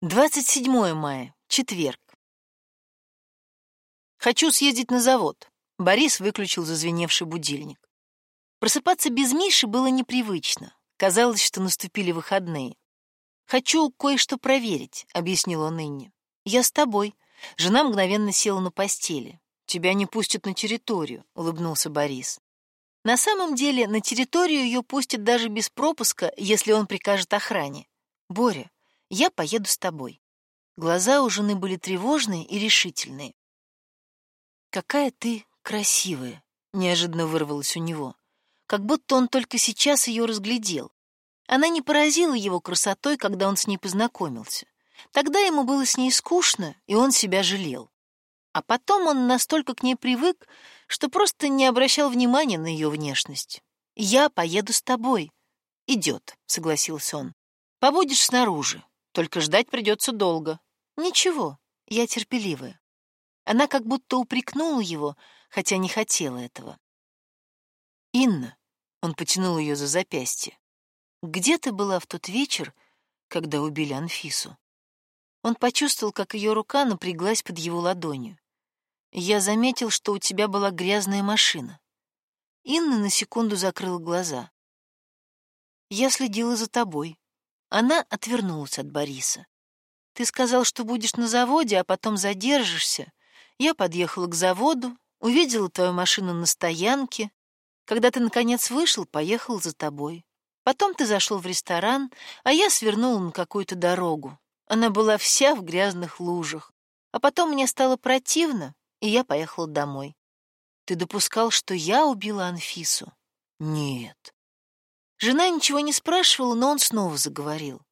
27 мая, четверг. Хочу съездить на завод. Борис выключил зазвеневший будильник. Просыпаться без Миши было непривычно. Казалось, что наступили выходные. Хочу кое-что проверить, объяснил он Инне. Я с тобой. Жена мгновенно села на постели. Тебя не пустят на территорию, улыбнулся Борис. На самом деле, на территорию ее пустят даже без пропуска, если он прикажет охране. Боря, я поеду с тобой. Глаза у жены были тревожные и решительные. Какая ты красивая, неожиданно вырвалось у него, как будто он только сейчас ее разглядел. Она не поразила его красотой, когда он с ней познакомился. Тогда ему было с ней скучно, и он себя жалел. А потом он настолько к ней привык, что просто не обращал внимания на ее внешность. «Я поеду с тобой». «Идет», — согласился он. «Побудешь снаружи. Только ждать придется долго. Ничего, я терпеливая. Она как будто упрекнула его, хотя не хотела этого. Инна, он потянул ее за запястье. Где ты была в тот вечер, когда убили Анфису? Он почувствовал, как ее рука напряглась под его ладонью. Я заметил, что у тебя была грязная машина. Инна на секунду закрыла глаза. Я следила за тобой. Она отвернулась от Бориса. Ты сказал, что будешь на заводе, а потом задержишься. Я подъехала к заводу, увидела твою машину на стоянке. Когда ты наконец вышел, поехал за тобой. Потом ты зашел в ресторан, а я свернула на какую-то дорогу. Она была вся в грязных лужах. А потом мне стало противно, и я поехала домой. Ты допускал, что я убила Анфису? Нет. Жена ничего не спрашивала, но он снова заговорил.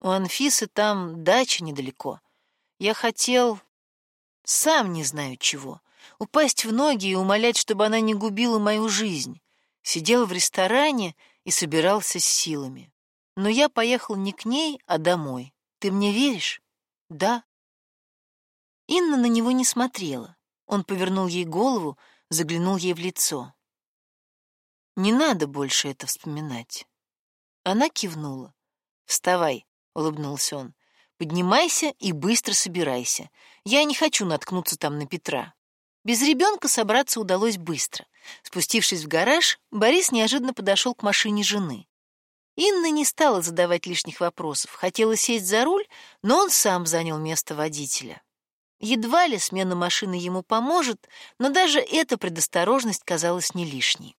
У Анфисы там дача недалеко. Я хотел... Сам не знаю чего. Упасть в ноги и умолять, чтобы она не губила мою жизнь. Сидел в ресторане и собирался с силами. Но я поехал не к ней, а домой. Ты мне веришь? Да. Инна на него не смотрела. Он повернул ей голову, заглянул ей в лицо. Не надо больше это вспоминать. Она кивнула. Вставай, улыбнулся он. Поднимайся и быстро собирайся. Я не хочу наткнуться там на Петра. Без ребенка собраться удалось быстро. Спустившись в гараж, Борис неожиданно подошел к машине жены. Инна не стала задавать лишних вопросов, хотела сесть за руль, но он сам занял место водителя. Едва ли смена машины ему поможет, но даже эта предосторожность казалась не лишней.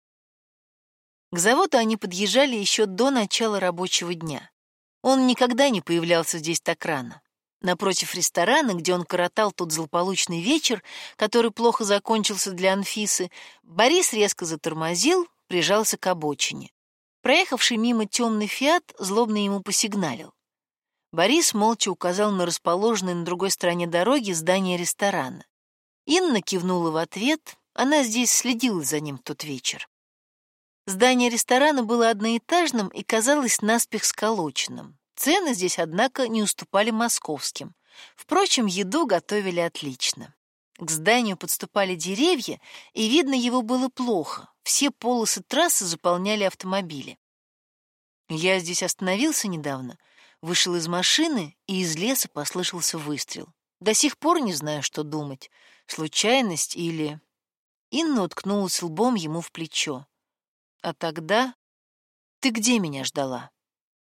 К заводу они подъезжали еще до начала рабочего дня. Он никогда не появлялся здесь так рано. Напротив ресторана, где он коротал тот злополучный вечер, который плохо закончился для Анфисы, Борис резко затормозил, прижался к обочине. Проехавший мимо темный «Фиат» злобно ему посигналил. Борис молча указал на расположенное на другой стороне дороги здание ресторана. Инна кивнула в ответ, она здесь следила за ним в тот вечер. Здание ресторана было одноэтажным и казалось наспех сколоченным. Цены здесь, однако, не уступали московским. Впрочем, еду готовили отлично. К зданию подступали деревья, и видно его было плохо. Все полосы трассы заполняли автомобили. Я здесь остановился недавно, вышел из машины, и из леса послышался выстрел. До сих пор не знаю, что думать. Случайность или... Инна уткнулась лбом ему в плечо. А тогда... Ты где меня ждала?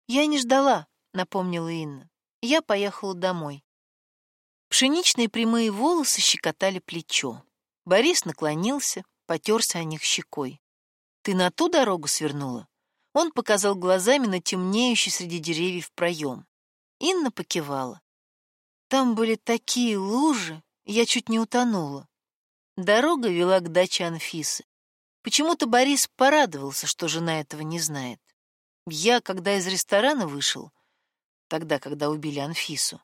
Я не ждала, напомнила Инна. Я поехала домой. Пшеничные прямые волосы щекотали плечо. Борис наклонился, потерся о них щекой. Ты на ту дорогу свернула? Он показал глазами на темнеющий среди деревьев проем. Инна покивала. Там были такие лужи, я чуть не утонула. Дорога вела к даче Анфисы. Почему-то Борис порадовался, что жена этого не знает. Я, когда из ресторана вышел, тогда, когда убили Анфису,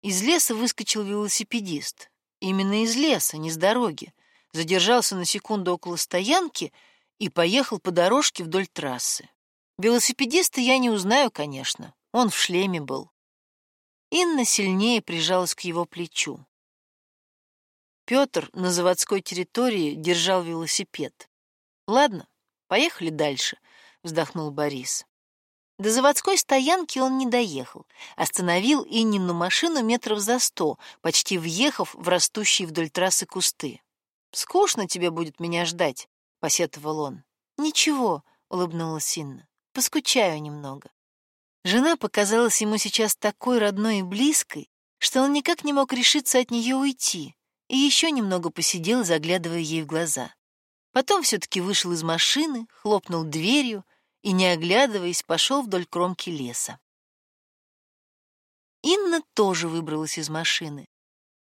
из леса выскочил велосипедист. Именно из леса, не с дороги. Задержался на секунду около стоянки и поехал по дорожке вдоль трассы. Велосипедиста я не узнаю, конечно. Он в шлеме был. Инна сильнее прижалась к его плечу. Петр на заводской территории держал велосипед. Ладно, поехали дальше, вздохнул Борис. До заводской стоянки он не доехал. Остановил Иннину машину метров за сто, почти въехав в растущие вдоль трассы кусты. «Скучно тебе будет меня ждать», — посетовал он. «Ничего», — улыбнулась Инна. «Поскучаю немного». Жена показалась ему сейчас такой родной и близкой, что он никак не мог решиться от нее уйти, и еще немного посидел, заглядывая ей в глаза. Потом все-таки вышел из машины, хлопнул дверью и, не оглядываясь, пошел вдоль кромки леса. Инна тоже выбралась из машины.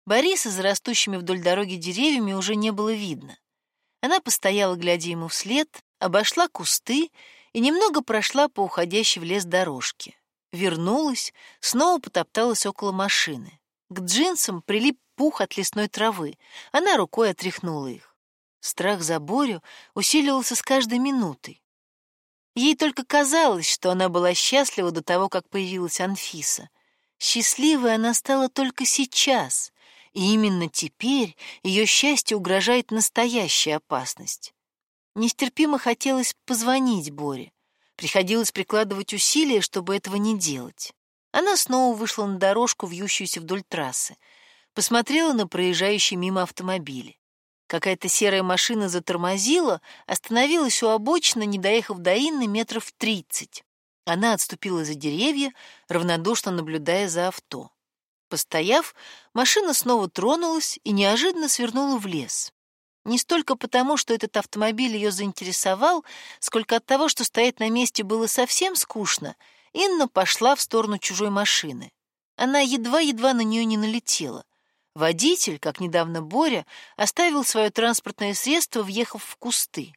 Бориса за растущими вдоль дороги деревьями уже не было видно. Она постояла, глядя ему вслед, обошла кусты и немного прошла по уходящей в лес дорожке. Вернулась, снова потопталась около машины. К джинсам прилип пух от лесной травы. Она рукой отряхнула их. Страх за Борю усиливался с каждой минутой. Ей только казалось, что она была счастлива до того, как появилась Анфиса. Счастливой она стала только сейчас, и именно теперь ее счастье угрожает настоящая опасность. Нестерпимо хотелось позвонить Боре. Приходилось прикладывать усилия, чтобы этого не делать. Она снова вышла на дорожку, вьющуюся вдоль трассы, посмотрела на проезжающие мимо автомобили. Какая-то серая машина затормозила, остановилась у обочины, не доехав до Инны метров тридцать. Она отступила за деревья, равнодушно наблюдая за авто. Постояв, машина снова тронулась и неожиданно свернула в лес. Не столько потому, что этот автомобиль ее заинтересовал, сколько от того, что стоять на месте было совсем скучно, Инна пошла в сторону чужой машины. Она едва-едва на нее не налетела — Водитель, как недавно Боря, оставил свое транспортное средство, въехав в кусты.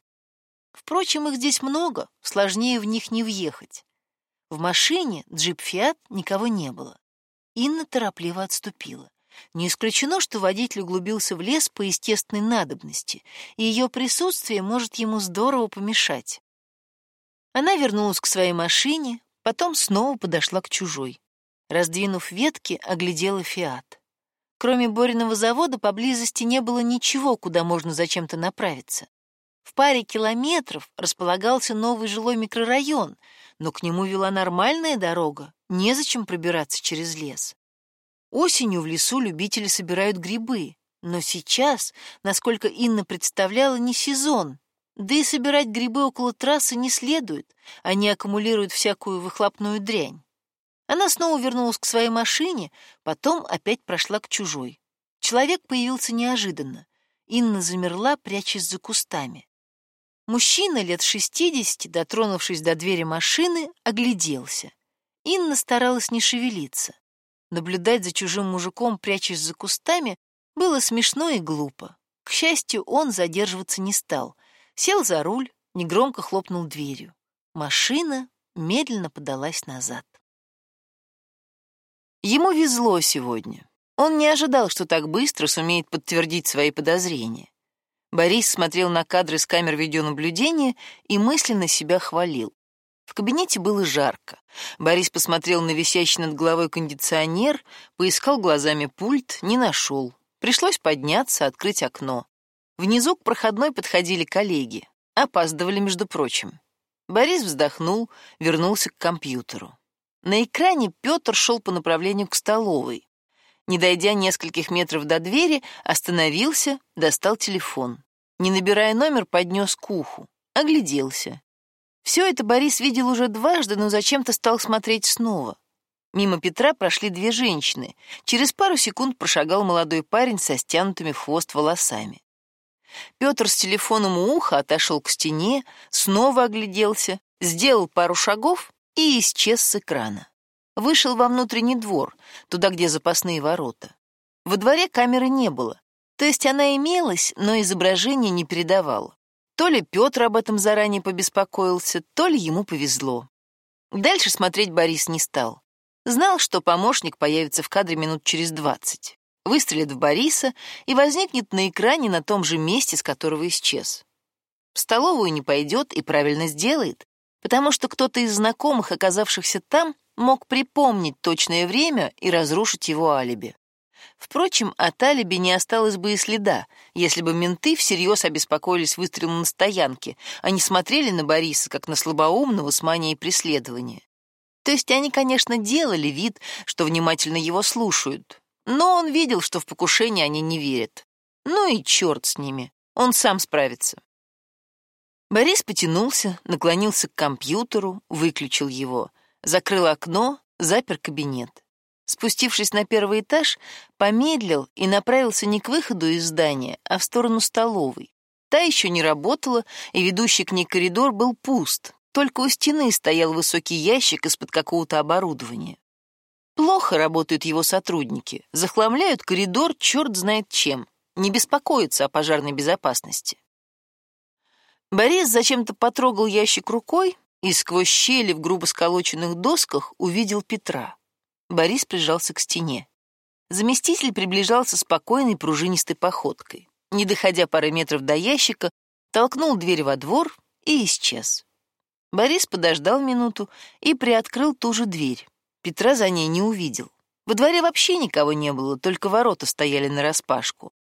Впрочем, их здесь много, сложнее в них не въехать. В машине джип «Фиат» никого не было. Инна торопливо отступила. Не исключено, что водитель углубился в лес по естественной надобности, и ее присутствие может ему здорово помешать. Она вернулась к своей машине, потом снова подошла к чужой. Раздвинув ветки, оглядела «Фиат». Кроме Бориного завода поблизости не было ничего, куда можно зачем-то направиться. В паре километров располагался новый жилой микрорайон, но к нему вела нормальная дорога, незачем пробираться через лес. Осенью в лесу любители собирают грибы, но сейчас, насколько Инна представляла, не сезон. Да и собирать грибы около трассы не следует, они аккумулируют всякую выхлопную дрянь. Она снова вернулась к своей машине, потом опять прошла к чужой. Человек появился неожиданно. Инна замерла, прячась за кустами. Мужчина лет шестидесяти, дотронувшись до двери машины, огляделся. Инна старалась не шевелиться. Наблюдать за чужим мужиком, прячась за кустами, было смешно и глупо. К счастью, он задерживаться не стал. Сел за руль, негромко хлопнул дверью. Машина медленно подалась назад. Ему везло сегодня. Он не ожидал, что так быстро сумеет подтвердить свои подозрения. Борис смотрел на кадры с камер видеонаблюдения и мысленно себя хвалил. В кабинете было жарко. Борис посмотрел на висящий над головой кондиционер, поискал глазами пульт, не нашел. Пришлось подняться, открыть окно. Внизу к проходной подходили коллеги. Опаздывали, между прочим. Борис вздохнул, вернулся к компьютеру. На экране Петр шел по направлению к столовой. Не дойдя нескольких метров до двери, остановился, достал телефон. Не набирая номер, поднес к уху. Огляделся. Все это Борис видел уже дважды, но зачем-то стал смотреть снова. Мимо Петра прошли две женщины. Через пару секунд прошагал молодой парень со стянутыми хвост волосами. Петр с телефоном у уха отошел к стене, снова огляделся, сделал пару шагов и исчез с экрана. Вышел во внутренний двор, туда, где запасные ворота. Во дворе камеры не было, то есть она имелась, но изображение не передавало. То ли Петр об этом заранее побеспокоился, то ли ему повезло. Дальше смотреть Борис не стал. Знал, что помощник появится в кадре минут через двадцать. Выстрелит в Бориса и возникнет на экране на том же месте, с которого исчез. В столовую не пойдет и правильно сделает потому что кто-то из знакомых, оказавшихся там, мог припомнить точное время и разрушить его алиби. Впрочем, от алиби не осталось бы и следа, если бы менты всерьез обеспокоились выстрелом на стоянке, а не смотрели на Бориса как на слабоумного с манией преследования. То есть они, конечно, делали вид, что внимательно его слушают, но он видел, что в покушение они не верят. Ну и черт с ними, он сам справится. Борис потянулся, наклонился к компьютеру, выключил его, закрыл окно, запер кабинет. Спустившись на первый этаж, помедлил и направился не к выходу из здания, а в сторону столовой. Та еще не работала, и ведущий к ней коридор был пуст. Только у стены стоял высокий ящик из-под какого-то оборудования. Плохо работают его сотрудники, захламляют коридор черт знает чем, не беспокоятся о пожарной безопасности. Борис зачем-то потрогал ящик рукой и сквозь щели в грубо сколоченных досках увидел Петра. Борис прижался к стене. Заместитель приближался спокойной пружинистой походкой. Не доходя пары метров до ящика, толкнул дверь во двор и исчез. Борис подождал минуту и приоткрыл ту же дверь. Петра за ней не увидел. Во дворе вообще никого не было, только ворота стояли нараспашку.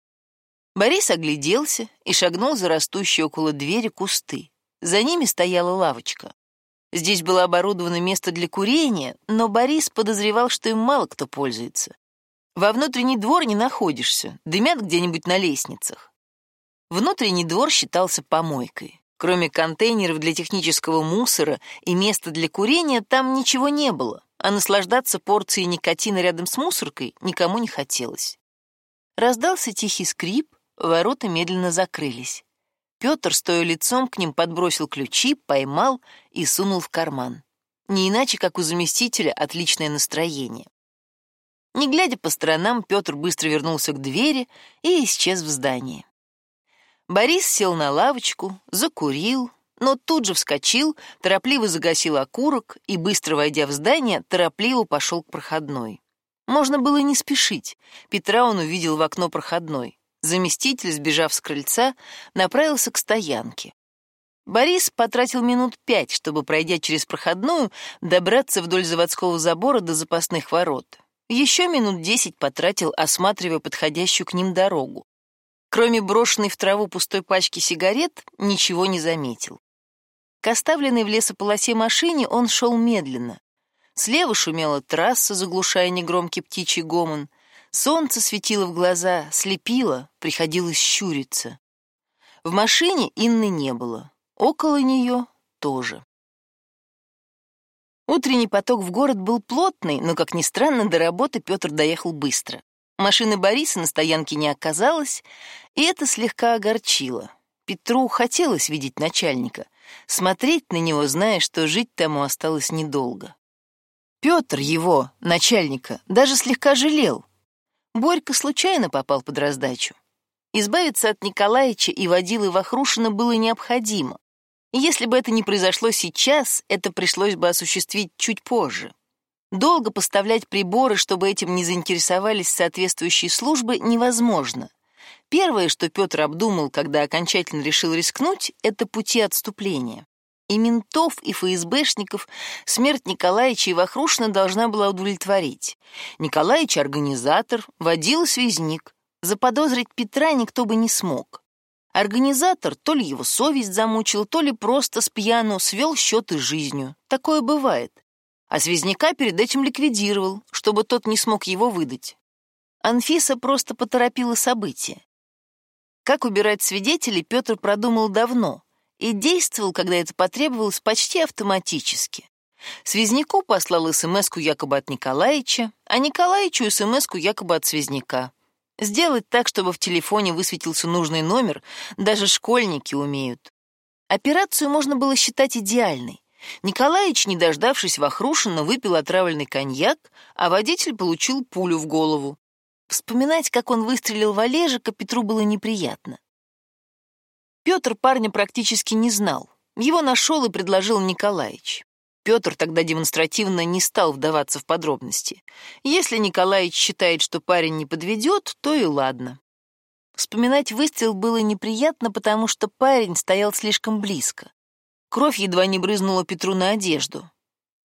Борис огляделся и шагнул за растущие около двери кусты. За ними стояла лавочка. Здесь было оборудовано место для курения, но Борис подозревал, что им мало кто пользуется. Во внутренний двор не находишься, дымят где-нибудь на лестницах. Внутренний двор считался помойкой. Кроме контейнеров для технического мусора и места для курения, там ничего не было, а наслаждаться порцией никотина рядом с мусоркой никому не хотелось. Раздался тихий скрип, Ворота медленно закрылись. Петр, стоя лицом к ним, подбросил ключи, поймал и сунул в карман. Не иначе, как у заместителя, отличное настроение. Не глядя по сторонам, Петр быстро вернулся к двери и исчез в здании. Борис сел на лавочку, закурил, но тут же вскочил, торопливо загасил окурок и, быстро войдя в здание, торопливо пошел к проходной. Можно было не спешить. Петра он увидел в окно проходной. Заместитель, сбежав с крыльца, направился к стоянке. Борис потратил минут пять, чтобы, пройдя через проходную, добраться вдоль заводского забора до запасных ворот. Еще минут десять потратил, осматривая подходящую к ним дорогу. Кроме брошенной в траву пустой пачки сигарет, ничего не заметил. К оставленной в лесополосе машине он шел медленно. Слева шумела трасса, заглушая негромкий птичий гомон — Солнце светило в глаза, слепило, приходилось щуриться. В машине Инны не было, около нее тоже. Утренний поток в город был плотный, но, как ни странно, до работы Петр доехал быстро. Машины Бориса на стоянке не оказалось, и это слегка огорчило. Петру хотелось видеть начальника, смотреть на него, зная, что жить тому осталось недолго. Петр его, начальника, даже слегка жалел. Борька случайно попал под раздачу. Избавиться от Николаевича и водилы Вахрушина было необходимо. Если бы это не произошло сейчас, это пришлось бы осуществить чуть позже. Долго поставлять приборы, чтобы этим не заинтересовались соответствующие службы, невозможно. Первое, что Петр обдумал, когда окончательно решил рискнуть, это пути отступления. И ментов, и ФСБшников смерть Николаевича и Вахрушина должна была удовлетворить. Николаевич — организатор, водил связник. Заподозрить Петра никто бы не смог. Организатор то ли его совесть замучил, то ли просто с пьяну свел счеты с жизнью. Такое бывает. А связняка перед этим ликвидировал, чтобы тот не смог его выдать. Анфиса просто поторопила события. Как убирать свидетелей, Петр продумал давно — и действовал, когда это потребовалось, почти автоматически. Связняку послал смс якобы от Николаевича, а Николаевичу смс якобы от Связняка. Сделать так, чтобы в телефоне высветился нужный номер, даже школьники умеют. Операцию можно было считать идеальной. Николаевич, не дождавшись Вахрушина, выпил отравленный коньяк, а водитель получил пулю в голову. Вспоминать, как он выстрелил в Олежика, Петру было неприятно. Петр парня практически не знал. Его нашел и предложил Николаевич. Петр тогда демонстративно не стал вдаваться в подробности. Если Николаевич считает, что парень не подведет, то и ладно. Вспоминать выстрел было неприятно, потому что парень стоял слишком близко. Кровь едва не брызнула Петру на одежду.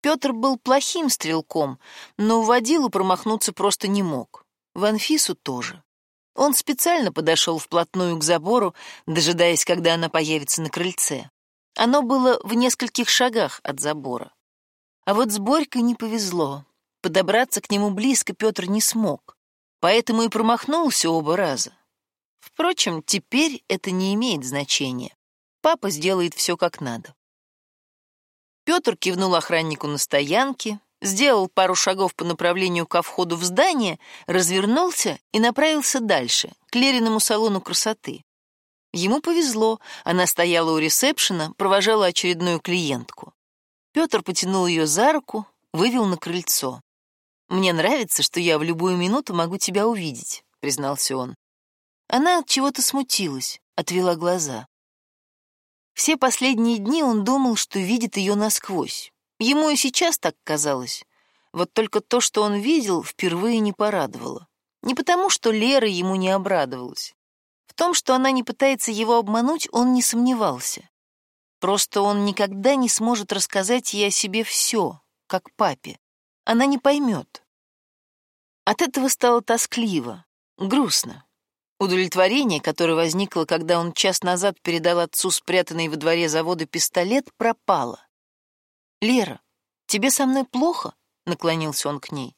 Петр был плохим стрелком, но в водилу промахнуться просто не мог. В Анфису тоже. Он специально подошел вплотную к забору, дожидаясь, когда она появится на крыльце. Оно было в нескольких шагах от забора. А вот с Борькой не повезло. Подобраться к нему близко Петр не смог, поэтому и промахнулся оба раза. Впрочем, теперь это не имеет значения. Папа сделает все как надо. Петр кивнул охраннику на стоянке, сделал пару шагов по направлению ко входу в здание, развернулся и направился дальше, к Лериному салону красоты. Ему повезло, она стояла у ресепшена, провожала очередную клиентку. Петр потянул ее за руку, вывел на крыльцо. «Мне нравится, что я в любую минуту могу тебя увидеть», — признался он. Она от чего-то смутилась, отвела глаза. Все последние дни он думал, что видит ее насквозь. Ему и сейчас так казалось. Вот только то, что он видел, впервые не порадовало. Не потому, что Лера ему не обрадовалась. В том, что она не пытается его обмануть, он не сомневался. Просто он никогда не сможет рассказать ей о себе все, как папе. Она не поймет. От этого стало тоскливо, грустно. Удовлетворение, которое возникло, когда он час назад передал отцу спрятанный во дворе завода пистолет, пропало. «Лера, тебе со мной плохо?» — наклонился он к ней.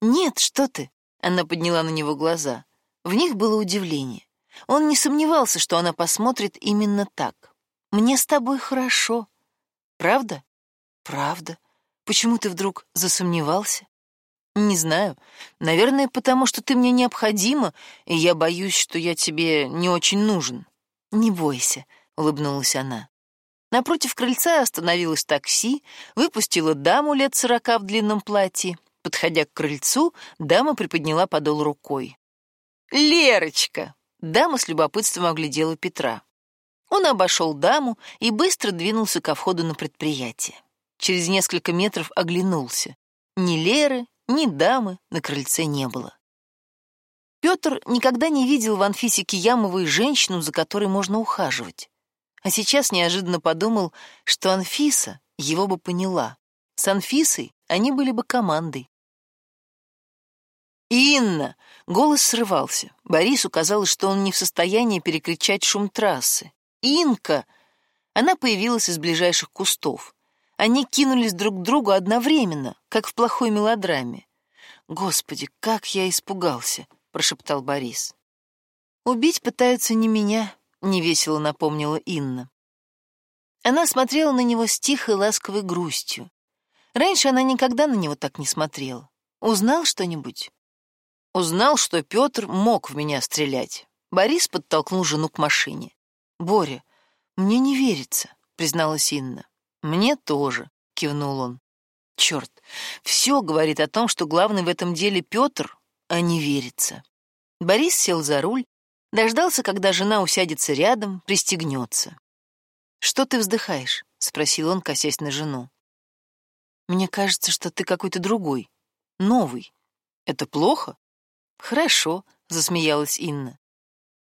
«Нет, что ты!» — она подняла на него глаза. В них было удивление. Он не сомневался, что она посмотрит именно так. «Мне с тобой хорошо. Правда?» «Правда. Почему ты вдруг засомневался?» «Не знаю. Наверное, потому что ты мне необходима, и я боюсь, что я тебе не очень нужен». «Не бойся», — улыбнулась она. Напротив крыльца остановилось такси, выпустила даму лет сорока в длинном платье. Подходя к крыльцу, дама приподняла подол рукой. «Лерочка!» — дама с любопытством оглядела Петра. Он обошел даму и быстро двинулся ко входу на предприятие. Через несколько метров оглянулся. Ни Леры, ни дамы на крыльце не было. Петр никогда не видел в Анфисе Киямовой женщину, за которой можно ухаживать. А сейчас неожиданно подумал, что Анфиса его бы поняла. С Анфисой они были бы командой. «Инна!» — голос срывался. Борису казалось, что он не в состоянии перекричать шум трассы. «Инка!» Она появилась из ближайших кустов. Они кинулись друг к другу одновременно, как в плохой мелодраме. «Господи, как я испугался!» — прошептал Борис. «Убить пытаются не меня, — невесело напомнила Инна. Она смотрела на него с тихой ласковой грустью. Раньше она никогда на него так не смотрела. Узнал что-нибудь? Узнал, что Петр мог в меня стрелять. Борис подтолкнул жену к машине. «Боря, мне не верится», — призналась Инна. «Мне тоже», — кивнул он. «Черт, все говорит о том, что главный в этом деле Петр, а не верится». Борис сел за руль, Дождался, когда жена усядется рядом, пристегнется. «Что ты вздыхаешь?» — спросил он, косясь на жену. «Мне кажется, что ты какой-то другой, новый. Это плохо?» «Хорошо», — засмеялась Инна.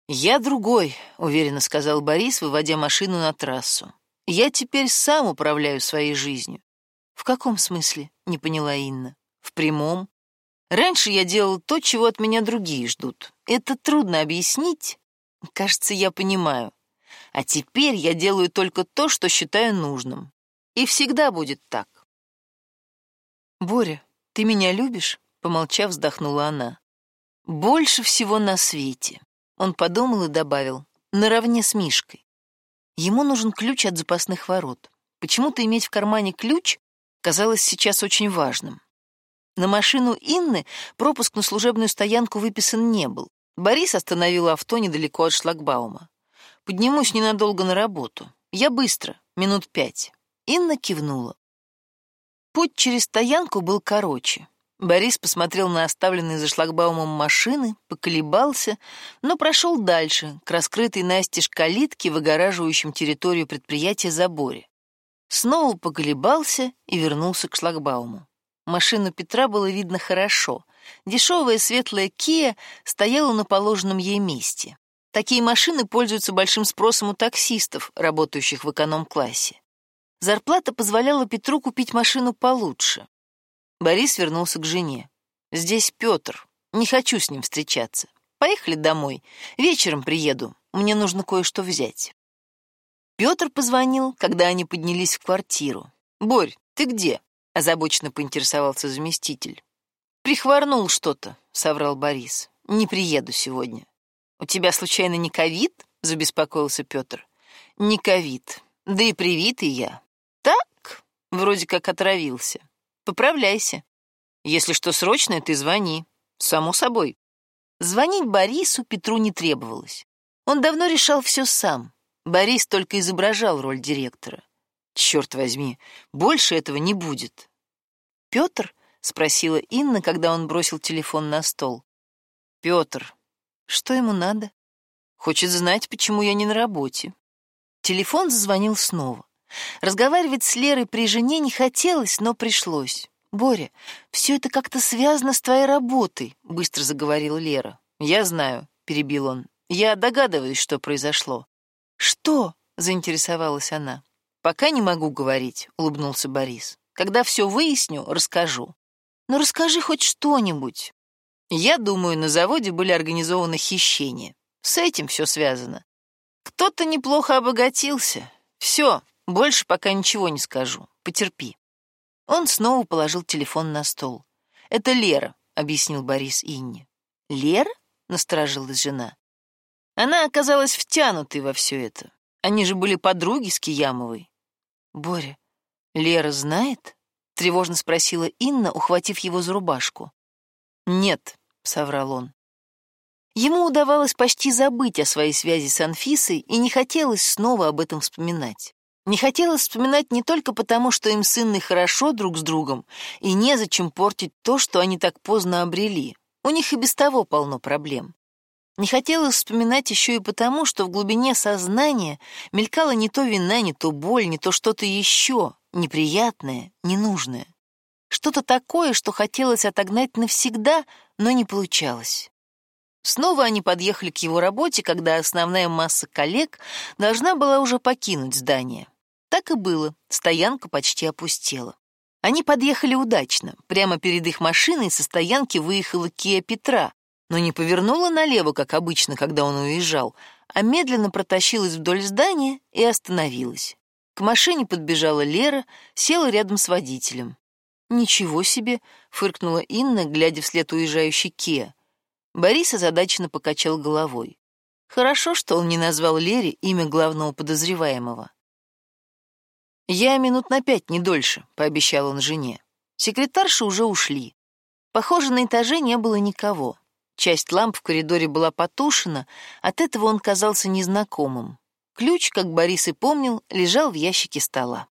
«Я другой», — уверенно сказал Борис, выводя машину на трассу. «Я теперь сам управляю своей жизнью». «В каком смысле?» — не поняла Инна. «В прямом. Раньше я делал то, чего от меня другие ждут. Это трудно объяснить. Кажется, я понимаю. А теперь я делаю только то, что считаю нужным. И всегда будет так. «Боря, ты меня любишь?» — помолчав, вздохнула она. «Больше всего на свете». Он подумал и добавил. «Наравне с Мишкой. Ему нужен ключ от запасных ворот. Почему-то иметь в кармане ключ казалось сейчас очень важным. На машину Инны пропуск на служебную стоянку выписан не был. Борис остановил авто недалеко от шлагбаума. «Поднимусь ненадолго на работу. Я быстро, минут пять». Инна кивнула. Путь через стоянку был короче. Борис посмотрел на оставленные за шлагбаумом машины, поколебался, но прошел дальше, к раскрытой настежь калитке, выгораживающим территорию предприятия заборе. Снова поколебался и вернулся к шлагбауму. Машину Петра было видно хорошо. Дешевая светлая Kia стояла на положенном ей месте. Такие машины пользуются большим спросом у таксистов, работающих в эконом-классе. Зарплата позволяла Петру купить машину получше. Борис вернулся к жене. «Здесь Петр. Не хочу с ним встречаться. Поехали домой. Вечером приеду. Мне нужно кое-что взять». Петр позвонил, когда они поднялись в квартиру. «Борь, ты где?» Озабоченно поинтересовался заместитель. «Прихворнул что-то», — соврал Борис. «Не приеду сегодня». «У тебя, случайно, не ковид?» — забеспокоился Петр. «Не ковид. Да и привитый я. Так, вроде как отравился. Поправляйся. Если что срочное, ты звони. Само собой». Звонить Борису Петру не требовалось. Он давно решал все сам. Борис только изображал роль директора. Черт возьми, больше этого не будет. Петр — спросила Инна, когда он бросил телефон на стол. «Петр, что ему надо? Хочет знать, почему я не на работе». Телефон зазвонил снова. Разговаривать с Лерой при жене не хотелось, но пришлось. «Боря, все это как-то связано с твоей работой», — быстро заговорила Лера. «Я знаю», — перебил он. «Я догадываюсь, что произошло». «Что?» — заинтересовалась она. «Пока не могу говорить», — улыбнулся Борис. «Когда все выясню, расскажу. Ну расскажи хоть что-нибудь. Я думаю, на заводе были организованы хищения. С этим все связано. Кто-то неплохо обогатился. Все, больше пока ничего не скажу. Потерпи. Он снова положил телефон на стол. «Это Лера», — объяснил Борис Инне. «Лера?» — насторожилась жена. Она оказалась втянутой во все это. Они же были подруги с Киямовой. «Боря, Лера знает?» тревожно спросила Инна, ухватив его за рубашку. «Нет», — соврал он. Ему удавалось почти забыть о своей связи с Анфисой и не хотелось снова об этом вспоминать. Не хотелось вспоминать не только потому, что им с хорошо друг с другом, и незачем портить то, что они так поздно обрели. У них и без того полно проблем. Не хотелось вспоминать еще и потому, что в глубине сознания мелькала не то вина, не то боль, не то что-то еще, неприятное, ненужное. Что-то такое, что хотелось отогнать навсегда, но не получалось. Снова они подъехали к его работе, когда основная масса коллег должна была уже покинуть здание. Так и было, стоянка почти опустела. Они подъехали удачно. Прямо перед их машиной со стоянки выехала Кия Петра, но не повернула налево, как обычно, когда он уезжал, а медленно протащилась вдоль здания и остановилась. К машине подбежала Лера, села рядом с водителем. «Ничего себе!» — фыркнула Инна, глядя вслед уезжающей Кеа. Борис озадаченно покачал головой. Хорошо, что он не назвал Лере имя главного подозреваемого. «Я минут на пять, не дольше», — пообещал он жене. Секретарши уже ушли. Похоже, на этаже не было никого. Часть ламп в коридоре была потушена, от этого он казался незнакомым. Ключ, как Борис и помнил, лежал в ящике стола.